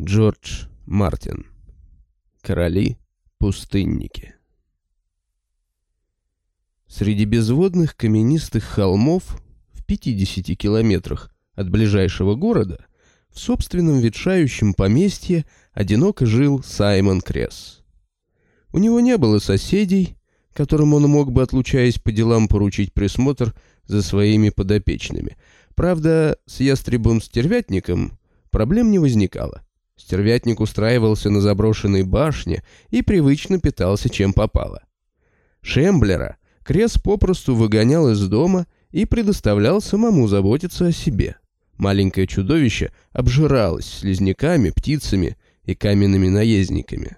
Джордж Мартин. Короли-пустынники. Среди безводных каменистых холмов в 50 километрах от ближайшего города в собственном ветшающем поместье одиноко жил Саймон Кресс. У него не было соседей, которым он мог бы, отлучаясь по делам, поручить присмотр за своими подопечными. Правда, с ястребом-стервятником проблем не возникало. Стервятник устраивался на заброшенной башне и привычно питался чем попало. Шемблера Крес попросту выгонял из дома и предоставлял самому заботиться о себе. Маленькое чудовище обжиралось слизняками, птицами и каменными наездниками.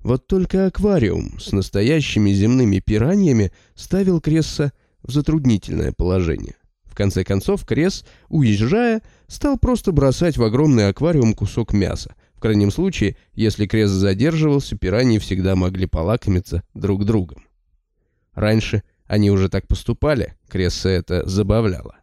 Вот только аквариум с настоящими земными пираньями ставил Кресса в затруднительное положение. В конце концов, Крес, уезжая, стал просто бросать в огромный аквариум кусок мяса. В крайнем случае, если Крес задерживался, пираньи всегда могли полакомиться друг другом. Раньше они уже так поступали, Кресса это забавляло.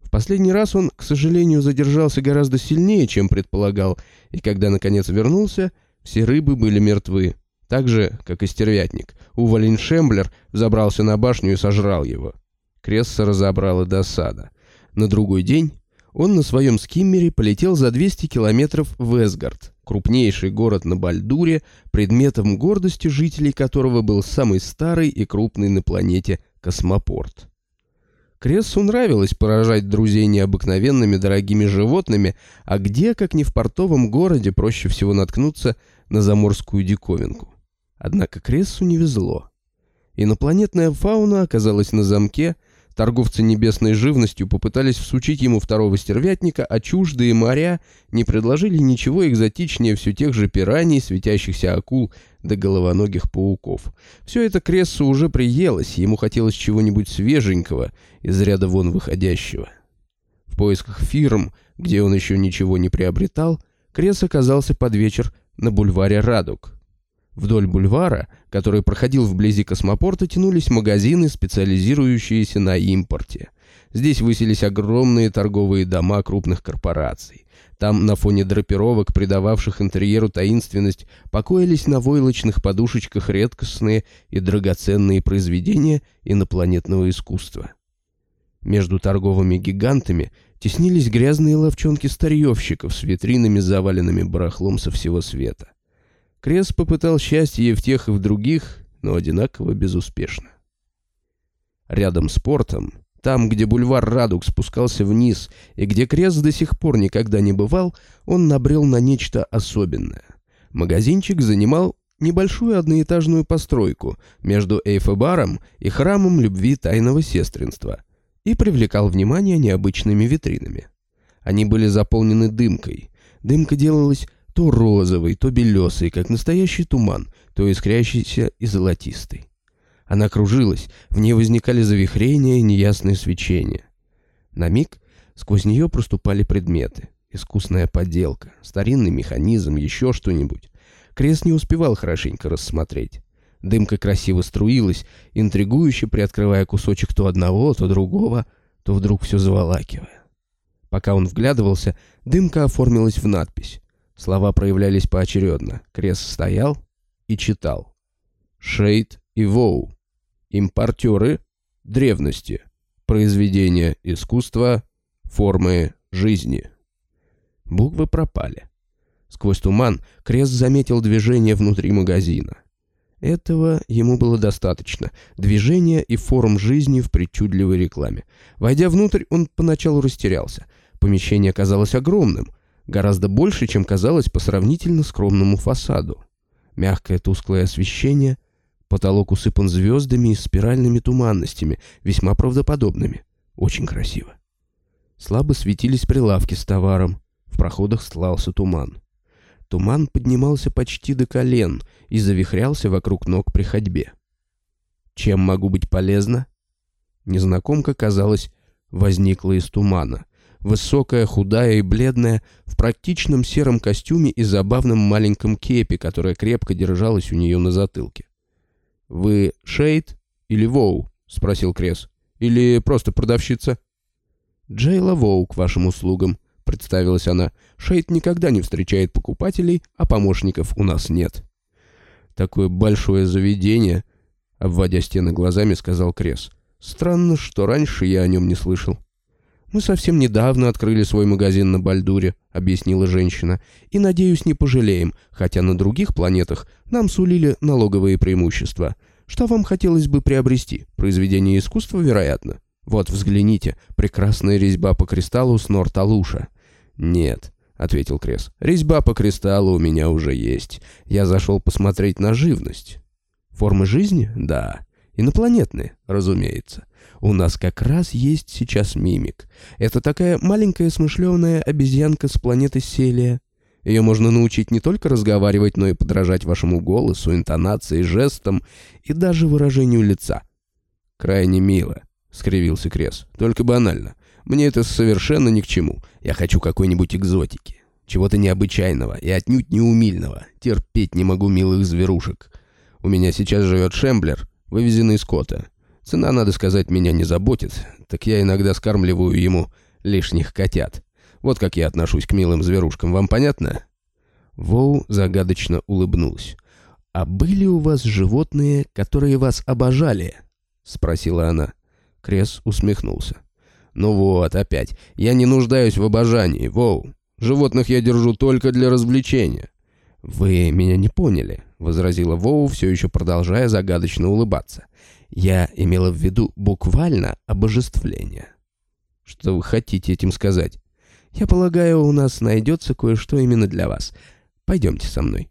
В последний раз он, к сожалению, задержался гораздо сильнее, чем предполагал, и когда наконец вернулся, все рыбы были мертвы. Так же, как и стервятник. Уволень Шемблер забрался на башню и сожрал его. Кресса разобрала досада. На другой день он на своем скиммере полетел за 200 километров в Эсгард, крупнейший город на Бальдуре, предметом гордости жителей которого был самый старый и крупный на планете космопорт. Крессу нравилось поражать друзей необыкновенными дорогими животными, а где, как не в портовом городе, проще всего наткнуться на заморскую диковинку. Однако Крессу не везло. Инопланетная фауна оказалась на замке – Торговцы небесной живностью попытались всучить ему второго стервятника, а чуждые моря не предложили ничего экзотичнее все тех же пираний, светящихся акул да головоногих пауков. Все это Крессу уже приелось, ему хотелось чего-нибудь свеженького, из ряда вон выходящего. В поисках фирм, где он еще ничего не приобретал, Кресс оказался под вечер на бульваре Радуг. Вдоль бульвара, который проходил вблизи космопорта, тянулись магазины, специализирующиеся на импорте. Здесь высились огромные торговые дома крупных корпораций. Там, на фоне драпировок, придававших интерьеру таинственность, покоились на войлочных подушечках редкостные и драгоценные произведения инопланетного искусства. Между торговыми гигантами теснились грязные ловчонки старьевщиков с витринами, заваленными барахлом со всего света. Крес попытал счастье в тех и в других, но одинаково безуспешно. Рядом с портом, там, где бульвар Радуг спускался вниз и где Крес до сих пор никогда не бывал, он набрел на нечто особенное. Магазинчик занимал небольшую одноэтажную постройку между Эйфебаром и храмом любви тайного сестринства и привлекал внимание необычными витринами. Они были заполнены дымкой. Дымка делалась то розовый, то белесый, как настоящий туман, то искрящийся и золотистый. Она кружилась, в ней возникали завихрения и неясные свечения. На миг сквозь нее проступали предметы. Искусная подделка, старинный механизм, еще что-нибудь. Крест не успевал хорошенько рассмотреть. Дымка красиво струилась, интригующе приоткрывая кусочек то одного, то другого, то вдруг все заволакивая. Пока он вглядывался, дымка оформилась в надпись Слова проявлялись поочередно. Крест стоял и читал. Шейд и Воу. Импортеры древности. Произведения искусства. Формы жизни. Буквы пропали. Сквозь туман Крест заметил движение внутри магазина. Этого ему было достаточно. Движения и форм жизни в причудливой рекламе. Войдя внутрь, он поначалу растерялся. Помещение казалось огромным — Гораздо больше, чем казалось по сравнительно скромному фасаду. Мягкое тусклое освещение, потолок усыпан звездами и спиральными туманностями, весьма правдоподобными. Очень красиво. Слабо светились прилавки с товаром, в проходах слался туман. Туман поднимался почти до колен и завихрялся вокруг ног при ходьбе. Чем могу быть полезна? Незнакомка, казалось, возникла из тумана — высокая, худая и бледная, в практичном сером костюме и забавном маленьком кепе, которая крепко держалась у нее на затылке. «Вы Шейд или Воу?» — спросил Крес. «Или просто продавщица?» «Джейла Воу к вашим услугам», —— представилась она. «Шейд никогда не встречает покупателей, а помощников у нас нет». «Такое большое заведение», — обводя стены глазами, сказал Крес. «Странно, что раньше я о нем не слышал». «Мы совсем недавно открыли свой магазин на Бальдуре», — объяснила женщина. «И, надеюсь, не пожалеем, хотя на других планетах нам сулили налоговые преимущества. Что вам хотелось бы приобрести? Произведение искусства, вероятно?» «Вот, взгляните, прекрасная резьба по кристаллу с Норталуша». «Нет», — ответил Крес, — «резьба по кристаллу у меня уже есть. Я зашел посмотреть на живность». «Формы жизни? Да. Инопланетные, разумеется. У нас как раз есть сейчас мимик. Это такая маленькая смышленая обезьянка с планеты Селия. Ее можно научить не только разговаривать, но и подражать вашему голосу, интонации, жестам и даже выражению лица. Крайне мило. — скривился Крес. «Только банально. Мне это совершенно ни к чему. Я хочу какой-нибудь экзотики. Чего-то необычайного и отнюдь неумильного. Терпеть не могу милых зверушек. У меня сейчас живет Шемблер, вывезенный из Кота. Цена, надо сказать, меня не заботит, так я иногда скармливаю ему лишних котят. Вот как я отношусь к милым зверушкам, вам понятно?» Воу загадочно улыбнулась. «А были у вас животные, которые вас обожали?» — спросила она. Крес усмехнулся. «Ну вот, опять. Я не нуждаюсь в обожании, Воу. Животных я держу только для развлечения». «Вы меня не поняли», — возразила Воу, все еще продолжая загадочно улыбаться. «Я имела в виду буквально обожествление». «Что вы хотите этим сказать?» «Я полагаю, у нас найдется кое-что именно для вас. Пойдемте со мной».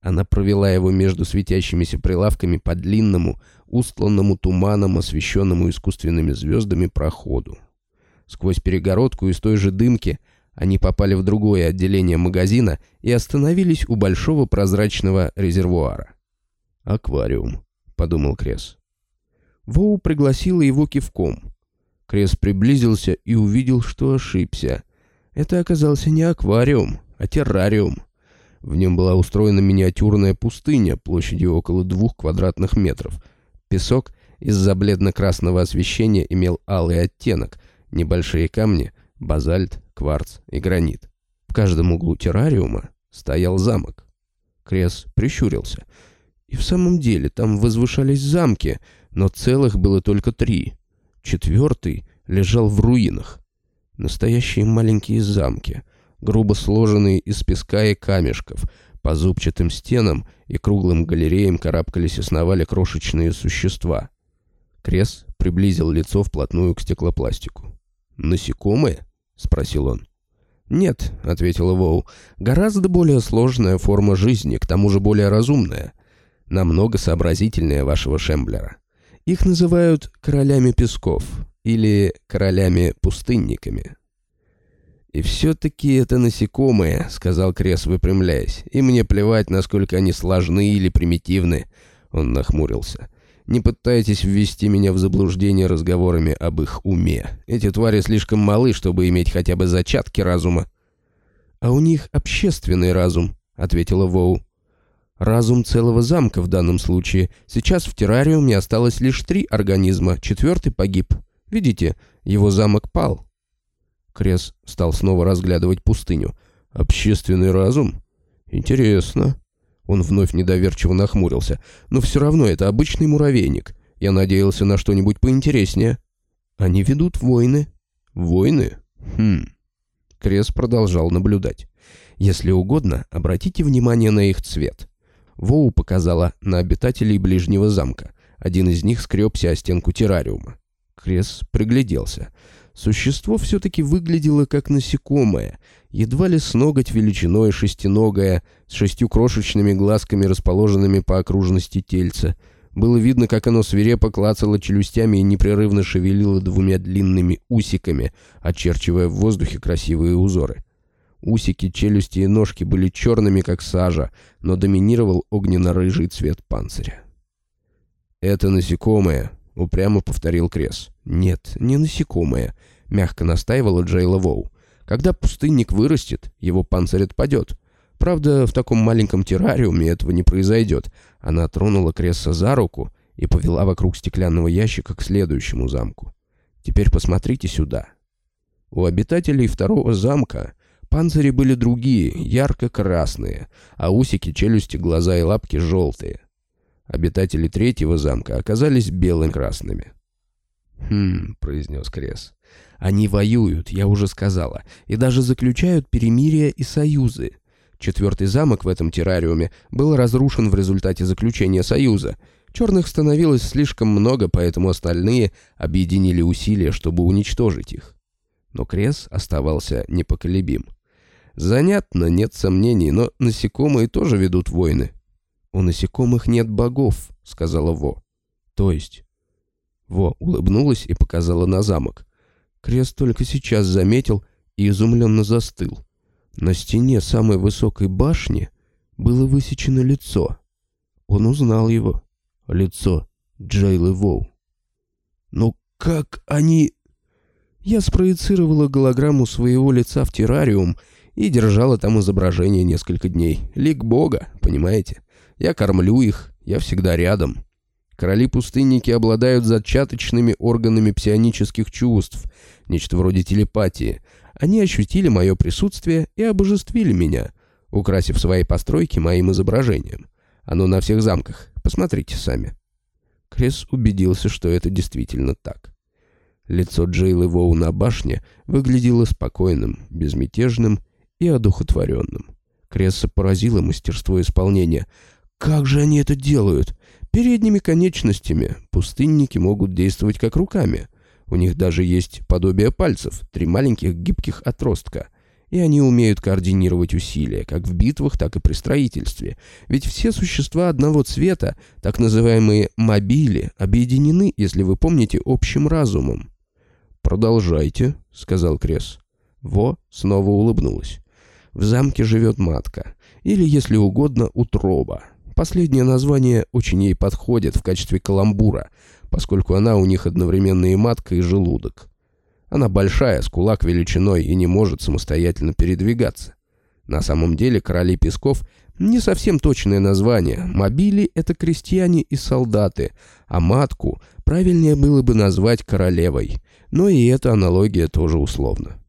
Она провела его между светящимися прилавками по длинному, устланному туманом, освещенному искусственными звездами проходу. Сквозь перегородку из той же дымки они попали в другое отделение магазина и остановились у большого прозрачного резервуара. «Аквариум», — подумал Крес. Воу пригласила его кивком. Крес приблизился и увидел, что ошибся. Это оказался не аквариум, а террариум. В нем была устроена миниатюрная пустыня площадью около двух квадратных метров. Песок из-за бледно-красного освещения имел алый оттенок, небольшие камни, базальт, кварц и гранит. В каждом углу террариума стоял замок. Крес прищурился. И в самом деле там возвышались замки, но целых было только три. Четвертый лежал в руинах. Настоящие маленькие замки — грубо сложенные из песка и камешков. По зубчатым стенам и круглым галереям карабкались и сновали крошечные существа. Крес приблизил лицо вплотную к стеклопластику. «Насекомые?» — спросил он. «Нет», — ответила Воу, — «гораздо более сложная форма жизни, к тому же более разумная, намного сообразительнее вашего Шемблера. Их называют королями песков или королями-пустынниками». «И все-таки это насекомые», — сказал Крес, выпрямляясь. «И мне плевать, насколько они сложны или примитивны». Он нахмурился. «Не пытайтесь ввести меня в заблуждение разговорами об их уме. Эти твари слишком малы, чтобы иметь хотя бы зачатки разума». «А у них общественный разум», — ответила Воу. «Разум целого замка в данном случае. Сейчас в террариуме осталось лишь три организма, четвертый погиб. Видите, его замок пал». Крес стал снова разглядывать пустыню. «Общественный разум? Интересно». Он вновь недоверчиво нахмурился. «Но все равно это обычный муравейник. Я надеялся на что-нибудь поинтереснее». «Они ведут войны». «Войны? Хм». Крес продолжал наблюдать. «Если угодно, обратите внимание на их цвет». Воу показала на обитателей ближнего замка. Один из них скребся о стенку террариума. Крес пригляделся. Существо все-таки выглядело как насекомое, едва ли с ноготь величиной шестиногое, с шестью крошечными глазками, расположенными по окружности тельца. Было видно, как оно свирепо клацало челюстями и непрерывно шевелило двумя длинными усиками, очерчивая в воздухе красивые узоры. Усики, челюсти и ножки были черными, как сажа, но доминировал огненно-рыжий цвет панциря. «Это насекомое», — упрямо повторил Крес. «Нет, не насекомое», — мягко настаивала Джейла Воу. «Когда пустынник вырастет, его панцирь отпадет. Правда, в таком маленьком террариуме этого не произойдет». Она тронула Кресса за руку и повела вокруг стеклянного ящика к следующему замку. «Теперь посмотрите сюда». У обитателей второго замка панцири были другие, ярко-красные, а усики, челюсти, глаза и лапки желтые. Обитатели третьего замка оказались белым-красными. «Хм», — произнес Крес. «Они воюют, я уже сказала, и даже заключают перемирия и союзы. Четвертый замок в этом террариуме был разрушен в результате заключения союза. Черных становилось слишком много, поэтому остальные объединили усилия, чтобы уничтожить их. Но Крес оставался непоколебим. Занятно, нет сомнений, но насекомые тоже ведут войны. «У насекомых нет богов», — сказала Во. «То есть?» Во улыбнулась и показала на замок. Крес только сейчас заметил и изумленно застыл. На стене самой высокой башни было высечено лицо. Он узнал его. Лицо Джейлы Воу. «Но как они...» Я спроецировала голограмму своего лица в террариум и держала там изображение несколько дней. Лик бога, понимаете? Я кормлю их, я всегда рядом. Короли-пустынники обладают зачаточными органами псионических чувств, нечто вроде телепатии. Они ощутили мое присутствие и обожествили меня, украсив свои постройки моим изображением. Оно на всех замках. Посмотрите сами. Крес убедился, что это действительно так. Лицо Джейлы Воу на башне выглядело спокойным, безмятежным и одухотворенным. Кресса поразило мастерство исполнения. Как же они это делают? Передними конечностями пустынники могут действовать как руками. У них даже есть подобие пальцев, три маленьких гибких отростка. И они умеют координировать усилия, как в битвах, так и при строительстве. Ведь все существа одного цвета, так называемые «мобили», объединены, если вы помните, общим разумом. «Продолжайте», — сказал Крес. Во снова улыбнулась. «В замке живет матка, или, если угодно, утроба. Последнее название очень ей подходит в качестве каламбура, поскольку она у них одновременно и матка, и желудок. Она большая, с кулак величиной и не может самостоятельно передвигаться. На самом деле короли песков не совсем точное название. Мобили — это крестьяне и солдаты, а матку правильнее было бы назвать королевой. Но и эта аналогия тоже условна.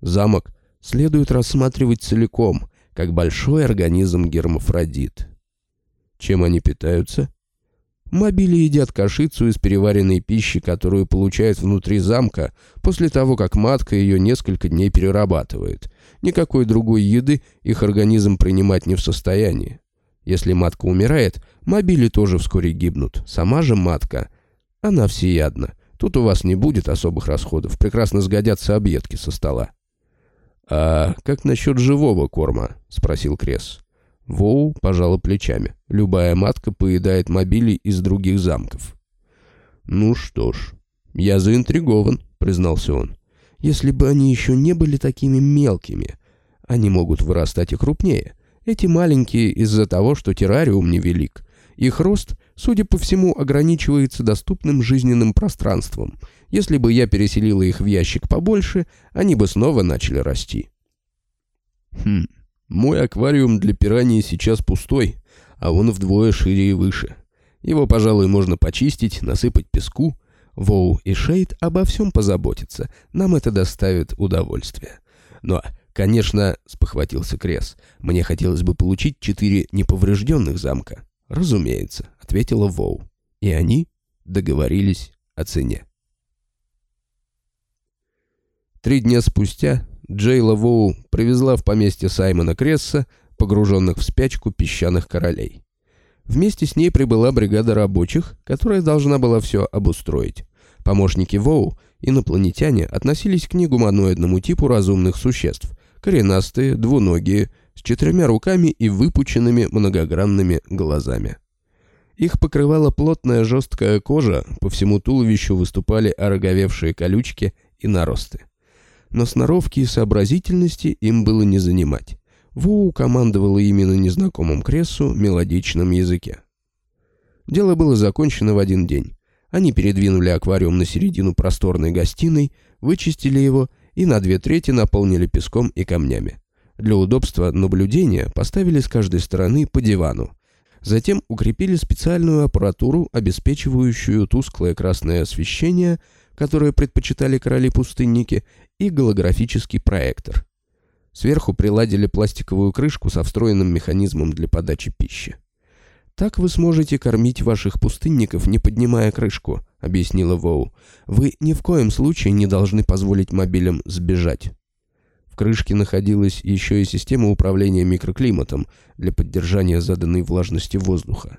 Замок следует рассматривать целиком, как большой организм гермафродит. Чем они питаются? Мобили едят кашицу из переваренной пищи, которую получают внутри замка после того, как матка ее несколько дней перерабатывает. Никакой другой еды их организм принимать не в состоянии. Если матка умирает, мобили тоже вскоре гибнут. Сама же матка, она всеядна. Тут у вас не будет особых расходов, прекрасно сгодятся объедки со стола. «А как насчет живого корма?» — спросил Кресс. Воу пожала плечами. Любая матка поедает мобили из других замков. «Ну что ж, я заинтригован», — признался он. «Если бы они еще не были такими мелкими, они могут вырастать и крупнее. Эти маленькие из-за того, что террариум невелик. Их рост, судя по всему, ограничивается доступным жизненным пространством. Если бы я переселила их в ящик побольше, они бы снова начали расти». «Хм...» Мой аквариум для пираний сейчас пустой, а он вдвое шире и выше. Его, пожалуй, можно почистить, насыпать песку. Воу и Шейд обо всем позаботятся. Нам это доставит удовольствие. Но, конечно, спохватился Крес, мне хотелось бы получить четыре неповрежденных замка. Разумеется, ответила Воу. И они договорились о цене. Три дня спустя Джейла Воу привезла в поместье Саймона Кресса, погруженных в спячку песчаных королей. Вместе с ней прибыла бригада рабочих, которая должна была все обустроить. Помощники Воу, инопланетяне, относились к негуманоидному типу разумных существ, коренастые, двуногие, с четырьмя руками и выпученными многогранными глазами. Их покрывала плотная жесткая кожа, по всему туловищу выступали ороговевшие колючки и наросты но сноровки и сообразительности им было не занимать. Воу командовала ими на незнакомом Крессу мелодичном языке. Дело было закончено в один день. Они передвинули аквариум на середину просторной гостиной, вычистили его и на две трети наполнили песком и камнями. Для удобства наблюдения поставили с каждой стороны по дивану. Затем укрепили специальную аппаратуру, обеспечивающую тусклое красное освещение которое предпочитали короли-пустынники, и голографический проектор. Сверху приладили пластиковую крышку со встроенным механизмом для подачи пищи. «Так вы сможете кормить ваших пустынников, не поднимая крышку», — объяснила Воу. «Вы ни в коем случае не должны позволить мобилям сбежать». В крышке находилась еще и система управления микроклиматом для поддержания заданной влажности воздуха.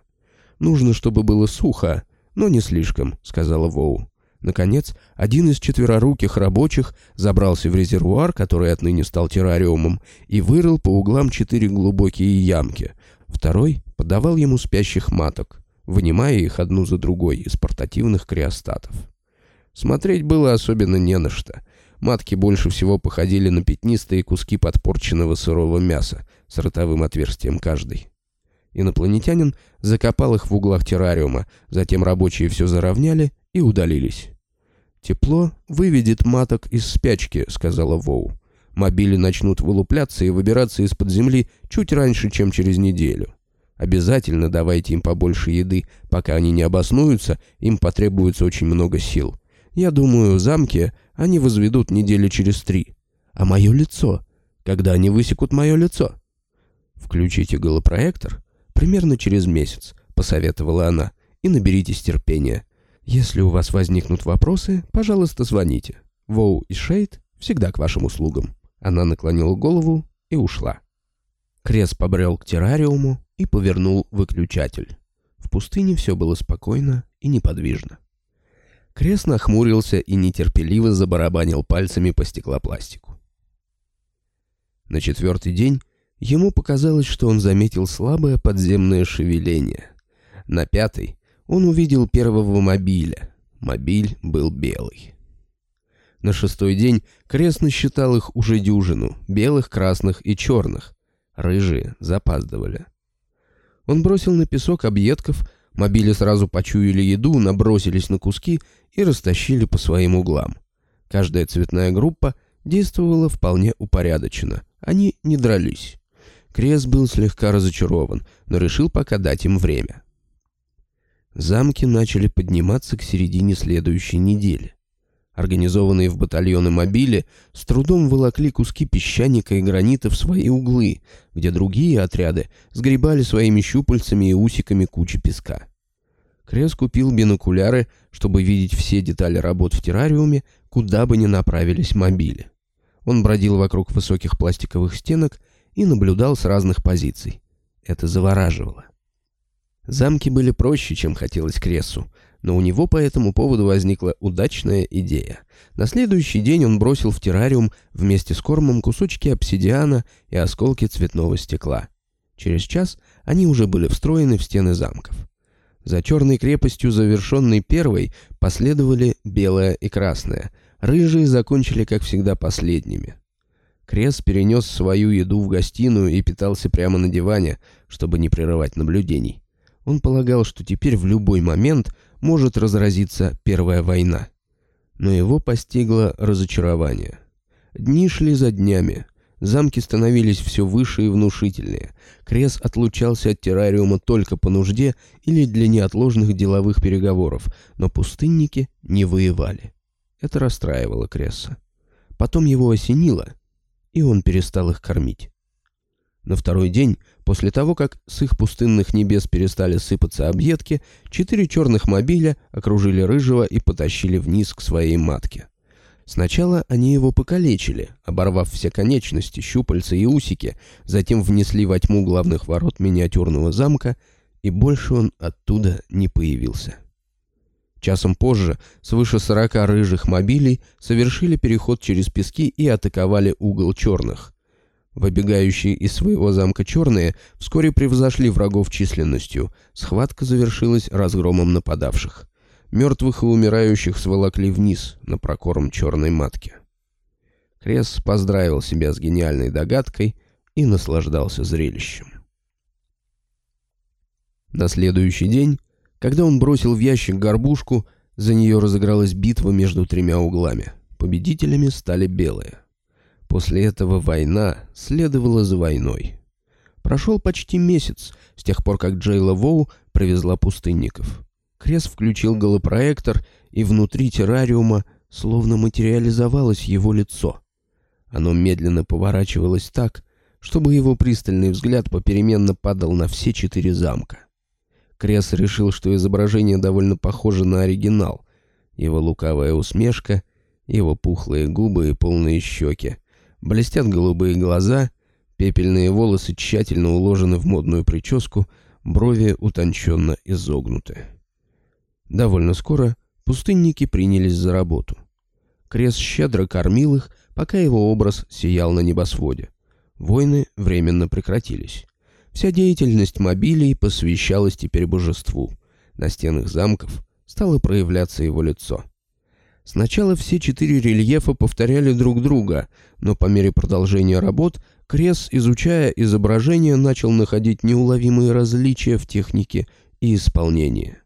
«Нужно, чтобы было сухо, но не слишком», — сказала Воу. Наконец, один из четвероруких рабочих забрался в резервуар, который отныне стал террариумом, и вырыл по углам четыре глубокие ямки. Второй подавал ему спящих маток, вынимая их одну за другой из портативных криостатов. Смотреть было особенно не на что. Матки больше всего походили на пятнистые куски подпорченного сырого мяса с ротовым отверстием каждый. Инопланетянин закопал их в углах террариума, затем рабочие все заровняли и удалились. «Тепло выведет маток из спячки», — сказала Воу. «Мобили начнут вылупляться и выбираться из-под земли чуть раньше, чем через неделю. Обязательно давайте им побольше еды, пока они не обоснуются, им потребуется очень много сил. Я думаю, замки они возведут недели через три. А мое лицо? Когда они высекут мое лицо? Включите голопроектор примерно через месяц, посоветовала она, и наберитесь терпения. Если у вас возникнут вопросы, пожалуйста, звоните. Воу и Шейд всегда к вашим услугам. Она наклонила голову и ушла. Крес побрел к террариуму и повернул выключатель. В пустыне все было спокойно и неподвижно. Крес нахмурился и нетерпеливо забарабанил пальцами по стеклопластику. На четвертый день ему показалось, что он заметил слабое подземное шевеление. На пятый он увидел первого мобиля. Мобиль был белый. На шестой день Крес насчитал их уже дюжину, белых, красных и черных. Рыжие запаздывали. Он бросил на песок объедков, Мобили сразу почуяли еду, набросились на куски и растащили по своим углам. Каждая цветная группа действовала вполне упорядоченно. Они не дрались. Крес был слегка разочарован, но решил пока дать им время. Замки начали подниматься к середине следующей недели. Организованные в батальоны мобили с трудом волокли куски песчаника и гранита в свои углы, где другие отряды сгребали своими щупальцами и усиками кучи песка. Крес купил бинокуляры, чтобы видеть все детали работ в террариуме, куда бы ни направились мобили. Он бродил вокруг высоких пластиковых стенок и наблюдал с разных позиций. Это завораживало. Замки были проще, чем хотелось Кресу, но у него по этому поводу возникла удачная идея. На следующий день он бросил в террариум вместе с кормом кусочки обсидиана и осколки цветного стекла. Через час они уже были встроены в стены замков. За черной крепостью, завершенной первой, последовали белая и красная. Рыжие закончили, как всегда, последними. Крес перенес свою еду в гостиную и питался прямо на диване, чтобы не прерывать наблюдений. Он полагал, что теперь в любой момент может разразиться Первая война. Но его постигло разочарование. Дни шли за днями. Замки становились все выше и внушительнее. Крес отлучался от террариума только по нужде или для неотложных деловых переговоров, но пустынники не воевали. Это расстраивало Кресса. Потом его осенило, и он перестал их кормить. На второй день, после того, как с их пустынных небес перестали сыпаться объедки, четыре черных мобиля окружили Рыжего и потащили вниз к своей матке. Сначала они его покалечили, оборвав все конечности, щупальца и усики, затем внесли во тьму главных ворот миниатюрного замка, и больше он оттуда не появился. Часом позже свыше сорока рыжих мобилей совершили переход через пески и атаковали угол черных. Выбегающие из своего замка черные вскоре превзошли врагов численностью. Схватка завершилась разгромом нападавших. Мертвых и умирающих сволокли вниз на прокорм черной матки. Крес поздравил себя с гениальной догадкой и наслаждался зрелищем. На следующий день, когда он бросил в ящик горбушку, за нее разыгралась битва между тремя углами. Победителями стали белые. После этого война следовала за войной. Прошел почти месяц с тех пор, как Джейла Воу привезла пустынников. Крес включил голопроектор и внутри террариума словно материализовалось его лицо. Оно медленно поворачивалось так, чтобы его пристальный взгляд попеременно падал на все четыре замка. Крес решил, что изображение довольно похоже на оригинал. Его лукавая усмешка, его пухлые губы и полные щеки, блестят голубые глаза, пепельные волосы тщательно уложены в модную прическу, брови утонченно изогнуты. Довольно скоро пустынники принялись за работу. Крес щедро кормил их, пока его образ сиял на небосводе. Войны временно прекратились. Вся деятельность мобилей посвящалась теперь божеству. На стенах замков стало проявляться его лицо. Сначала все четыре рельефа повторяли друг друга, но по мере продолжения работ Крес, изучая изображение, начал находить неуловимые различия в технике и исполнении.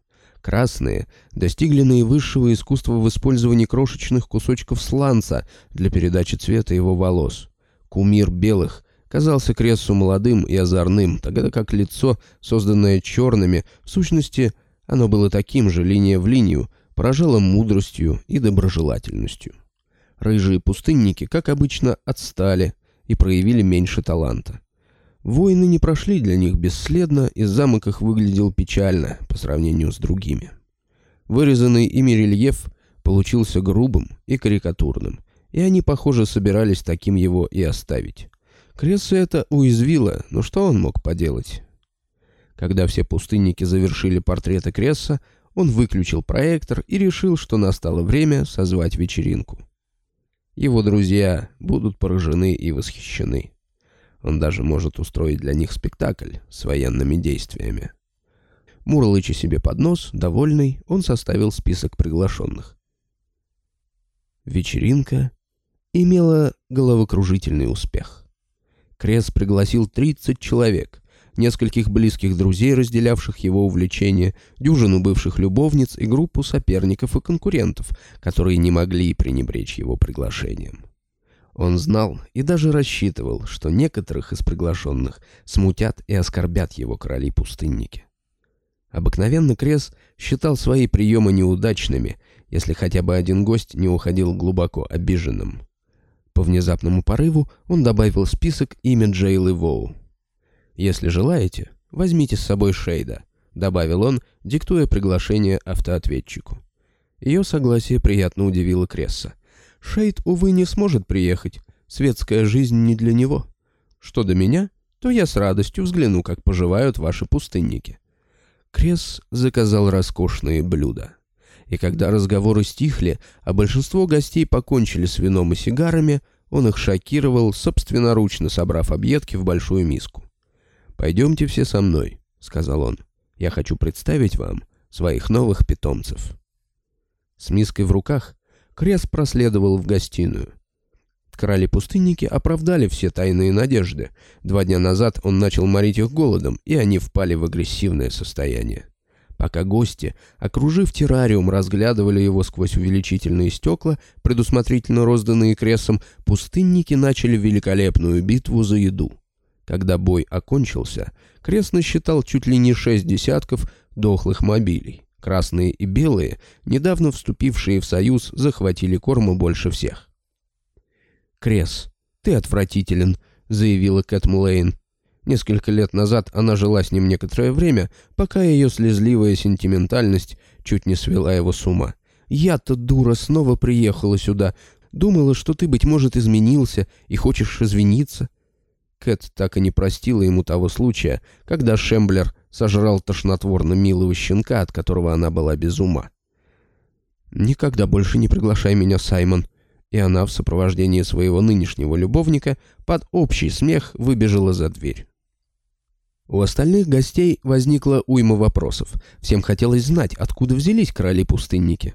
Красные достигли наивысшего искусства в использовании крошечных кусочков сланца для передачи цвета его волос. Кумир белых казался Крессу молодым и озорным, тогда как лицо, созданное черными, в сущности, оно было таким же, линия в линию, поражало мудростью и доброжелательностью. Рыжие пустынники, как обычно, отстали и проявили меньше таланта. Войны не прошли для них бесследно, и замок их выглядел печально по сравнению с другими. Вырезанный ими рельеф получился грубым и карикатурным, и они, похоже, собирались таким его и оставить. Кресса это уязвило, но что он мог поделать? Когда все пустынники завершили портреты Кресса, он выключил проектор и решил, что настало время созвать вечеринку. Его друзья будут поражены и восхищены. Он даже может устроить для них спектакль с военными действиями. Мурлыча себе под нос, довольный, он составил список приглашенных. Вечеринка имела головокружительный успех. Крес пригласил 30 человек, нескольких близких друзей, разделявших его увлечение, дюжину бывших любовниц и группу соперников и конкурентов, которые не могли пренебречь его приглашением. Он знал и даже рассчитывал, что некоторых из приглашенных смутят и оскорбят его короли-пустынники. Обыкновенно Крес считал свои приемы неудачными, если хотя бы один гость не уходил глубоко обиженным. По внезапному порыву он добавил список имя Джейлы Воу. «Если желаете, возьмите с собой Шейда», — добавил он, диктуя приглашение автоответчику. Ее согласие приятно удивило Кресса. Шейд, увы, не сможет приехать. Светская жизнь не для него. Что до меня, то я с радостью взгляну, как поживают ваши пустынники. Крес заказал роскошные блюда. И когда разговоры стихли, а большинство гостей покончили с вином и сигарами, он их шокировал, собственноручно собрав объедки в большую миску. «Пойдемте все со мной», — сказал он. «Я хочу представить вам своих новых питомцев». С миской в руках Крес проследовал в гостиную. Короли-пустынники оправдали все тайные надежды. Два дня назад он начал морить их голодом, и они впали в агрессивное состояние. Пока гости, окружив террариум, разглядывали его сквозь увеличительные стекла, предусмотрительно розданные Кресом, пустынники начали великолепную битву за еду. Когда бой окончился, Крес насчитал чуть ли не шесть десятков дохлых мобилей. Красные и белые, недавно вступившие в союз, захватили корму больше всех. «Крес, ты отвратителен», — заявила Кэт Мулейн. Несколько лет назад она жила с ним некоторое время, пока ее слезливая сентиментальность чуть не свела его с ума. «Я-то, дура, снова приехала сюда. Думала, что ты, быть может, изменился и хочешь извиниться». Кэт так и не простила ему того случая, когда Шемблер сожрал тошнотворно милого щенка, от которого она была без ума. «Никогда больше не приглашай меня, Саймон», и она в сопровождении своего нынешнего любовника под общий смех выбежала за дверь. У остальных гостей возникла уйма вопросов. Всем хотелось знать, откуда взялись короли-пустынники.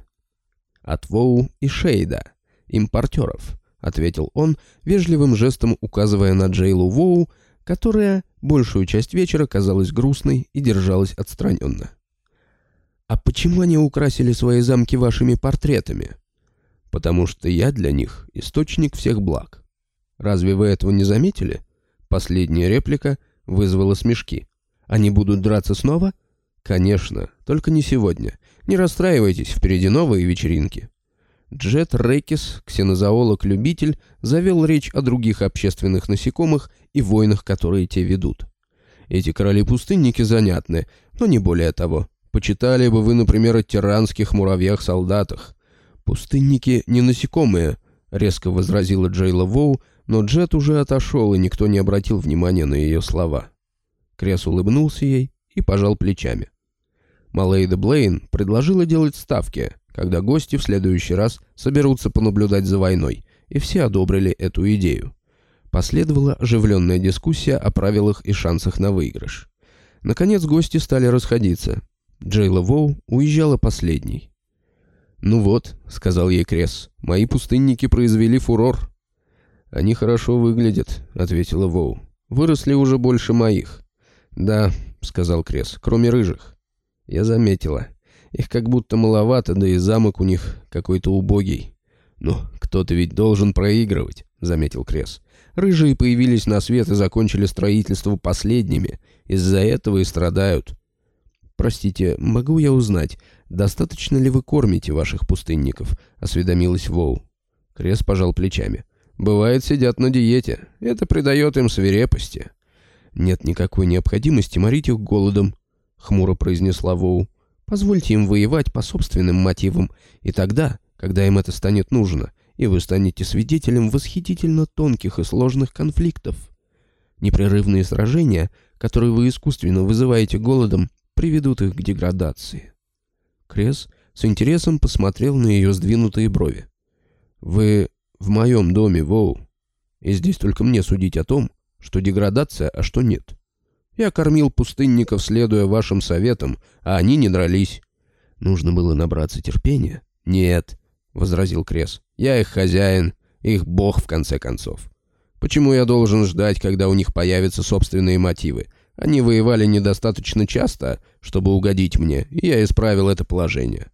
«От Воу и Шейда, импортеров», — ответил он, вежливым жестом указывая на Джейлу Воу, которая большую часть вечера казалась грустной и держалась отстраненно. «А почему они украсили свои замки вашими портретами?» «Потому что я для них источник всех благ. Разве вы этого не заметили?» Последняя реплика вызвала смешки. «Они будут драться снова?» «Конечно, только не сегодня. Не расстраивайтесь, впереди новые вечеринки. Джет Рекис, ксенозоолог-любитель, завел речь о других общественных насекомых и войнах, которые те ведут. Эти короли-пустынники занятны, но не более того. Почитали бы вы, например, о тиранских муравьях-солдатах. Пустынники не насекомые, резко возразила Джейла Воу, но Джет уже отошел, и никто не обратил внимания на ее слова. Крес улыбнулся ей и пожал плечами. Малейда Блейн предложила делать ставки, когда гости в следующий раз соберутся понаблюдать за войной, и все одобрили эту идею. Последовала оживленная дискуссия о правилах и шансах на выигрыш. Наконец гости стали расходиться. Джейла Воу уезжала последней. «Ну вот», — сказал ей Крес, — «мои пустынники произвели фурор». «Они хорошо выглядят», — ответила Воу. «Выросли уже больше моих». «Да», — сказал Крес, — «кроме рыжих». Я заметила. Их как будто маловато, да и замок у них какой-то убогий. «Ну, кто-то ведь должен проигрывать», — заметил Крес. «Рыжие появились на свет и закончили строительство последними. Из-за этого и страдают». «Простите, могу я узнать, достаточно ли вы кормите ваших пустынников?» — осведомилась Воу. Крес пожал плечами. «Бывает, сидят на диете. Это придает им свирепости». «Нет никакой необходимости морить их голодом», — хмуро произнесла Воу. «Позвольте им воевать по собственным мотивам, и тогда, когда им это станет нужно, и вы станете свидетелем восхитительно тонких и сложных конфликтов. Непрерывные сражения, которые вы искусственно вызываете голодом, приведут их к деградации». Крес с интересом посмотрел на ее сдвинутые брови. «Вы в моем доме, Воу, и здесь только мне судить о том, что деградация, а что нет. Я кормил пустынников, следуя вашим советам, а они не дрались. Нужно было набраться терпения? Нет, — возразил Крес. Я их хозяин, их бог, в конце концов. Почему я должен ждать, когда у них появятся собственные мотивы? Они воевали недостаточно часто, чтобы угодить мне, и я исправил это положение.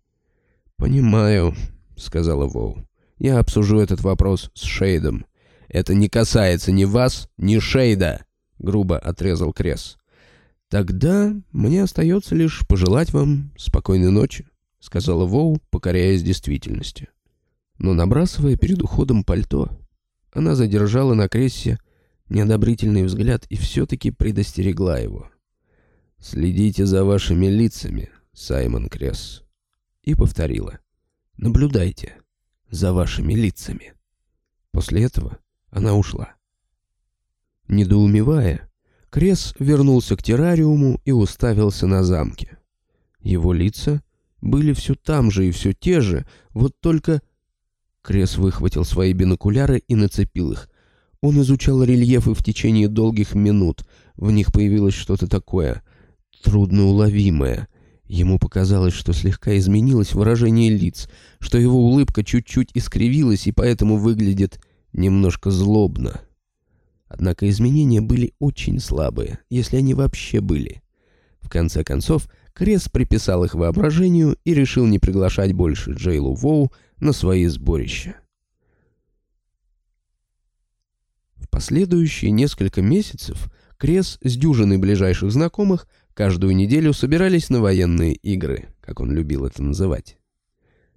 «Понимаю», — сказала Воу. «Я обсужу этот вопрос с Шейдом. Это не касается ни вас, ни Шейда», — грубо отрезал Крес. «Тогда мне остается лишь пожелать вам спокойной ночи», — сказала Воу, покоряясь действительности. Но набрасывая перед уходом пальто, она задержала на Крессе неодобрительный взгляд и все-таки предостерегла его. «Следите за вашими лицами, Саймон Кресс», и повторила. «Наблюдайте за вашими лицами». После этого она ушла. Недоумевая, Крес вернулся к террариуму и уставился на замке. Его лица были все там же и все те же, вот только... Крес выхватил свои бинокуляры и нацепил их. Он изучал рельефы в течение долгих минут. В них появилось что-то такое трудноуловимое. Ему показалось, что слегка изменилось выражение лиц, что его улыбка чуть-чуть искривилась и поэтому выглядит немножко злобно. Однако изменения были очень слабые, если они вообще были. В конце концов, Крес приписал их воображению и решил не приглашать больше Джейлу Воу на свои сборища. В последующие несколько месяцев Крес с дюжиной ближайших знакомых каждую неделю собирались на военные игры, как он любил это называть.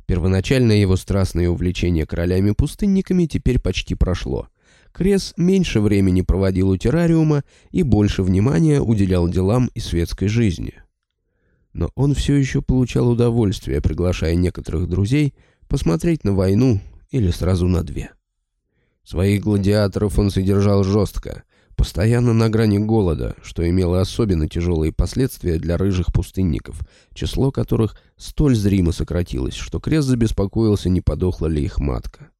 Первоначальное его страстное увлечение королями-пустынниками теперь почти прошло. Крес меньше времени проводил у террариума и больше внимания уделял делам и светской жизни. Но он все еще получал удовольствие, приглашая некоторых друзей посмотреть на войну или сразу на две. Своих гладиаторов он содержал жестко, постоянно на грани голода, что имело особенно тяжелые последствия для рыжих пустынников, число которых столь зримо сократилось, что Крест забеспокоился, не подохла ли их матка.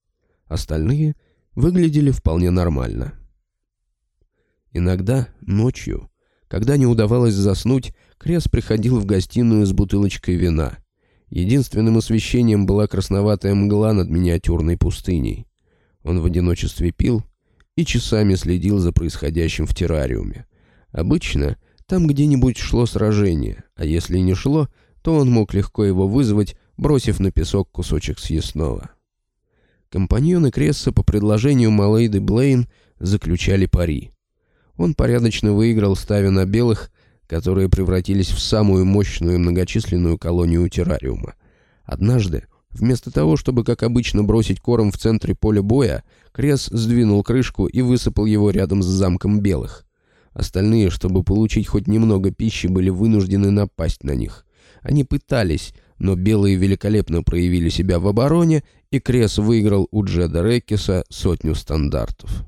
Остальные выглядели вполне нормально. Иногда, ночью, когда не удавалось заснуть, Крест приходил в гостиную с бутылочкой вина. Единственным освещением была красноватая мгла над миниатюрной пустыней. Он в одиночестве пил и часами следил за происходящим в террариуме. Обычно там где-нибудь шло сражение, а если не шло, то он мог легко его вызвать, бросив на песок кусочек съестного. Компаньоны Кресса по предложению Малейды Блейн заключали пари. Он порядочно выиграл, ставя на белых, которые превратились в самую мощную многочисленную колонию террариума. Однажды, вместо того, чтобы, как обычно, бросить корм в центре поля боя, Крес сдвинул крышку и высыпал его рядом с замком белых. Остальные, чтобы получить хоть немного пищи, были вынуждены напасть на них. Они пытались, но белые великолепно проявили себя в обороне, и Крес выиграл у Джеда Реккиса сотню стандартов.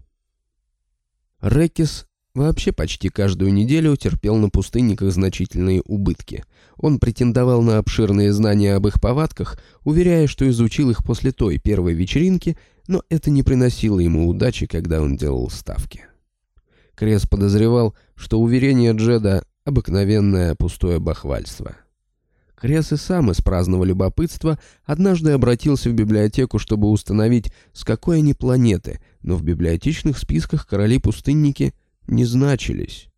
Реккис вообще почти каждую неделю терпел на пустынниках значительные убытки. Он претендовал на обширные знания об их повадках, уверяя, что изучил их после той первой вечеринки, но это не приносило ему удачи, когда он делал ставки. Крес подозревал, что уверение Джеда — обыкновенное пустое бахвальство. Крес и сам из праздного любопытства однажды обратился в библиотеку, чтобы установить, с какой они планеты, но в библиотечных списках короли-пустынники не значились.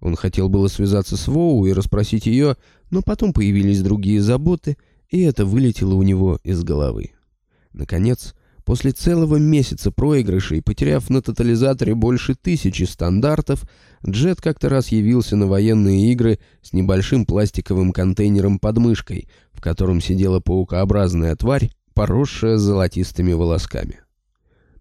Он хотел было связаться с Воу и расспросить ее, но потом появились другие заботы, и это вылетело у него из головы. Наконец, После целого месяца проигрышей, потеряв на тотализаторе больше тысячи стандартов, Джет как-то раз явился на военные игры с небольшим пластиковым контейнером под мышкой, в котором сидела паукообразная тварь, поросшая золотистыми волосками.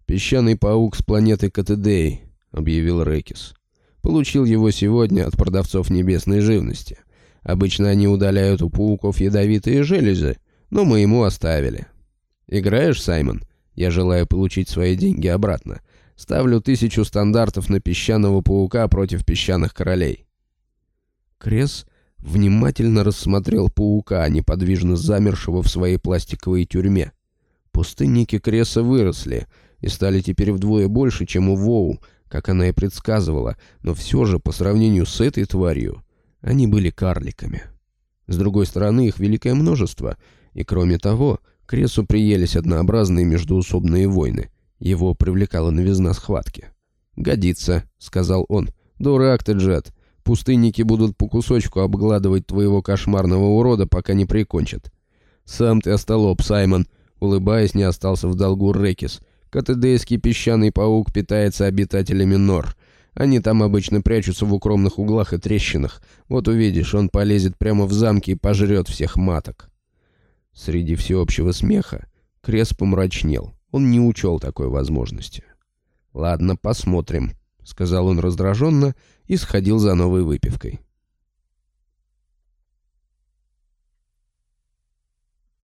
«Песчаный паук с планеты Катедей», — объявил Рекис. «Получил его сегодня от продавцов небесной живности. Обычно они удаляют у пауков ядовитые железы, но мы ему оставили. Играешь, Саймон?» Я желаю получить свои деньги обратно. Ставлю тысячу стандартов на песчаного паука против песчаных королей. Крес внимательно рассмотрел паука, неподвижно замершего в своей пластиковой тюрьме. Пустынники Креса выросли и стали теперь вдвое больше, чем у Воу, как она и предсказывала, но все же, по сравнению с этой тварью, они были карликами. С другой стороны, их великое множество, и кроме того, Кресу приелись однообразные междуусобные войны. Его привлекала новизна схватки. «Годится», — сказал он. «Дурак ты, Джет. Пустынники будут по кусочку обгладывать твоего кошмарного урода, пока не прикончат». «Сам ты остолоп, Саймон», — улыбаясь, не остался в долгу Рекис. «Катедейский песчаный паук питается обитателями нор. Они там обычно прячутся в укромных углах и трещинах. Вот увидишь, он полезет прямо в замки и пожрет всех маток». Среди всеобщего смеха Крес помрачнел. Он не учел такой возможности. «Ладно, посмотрим», — сказал он раздраженно и сходил за новой выпивкой.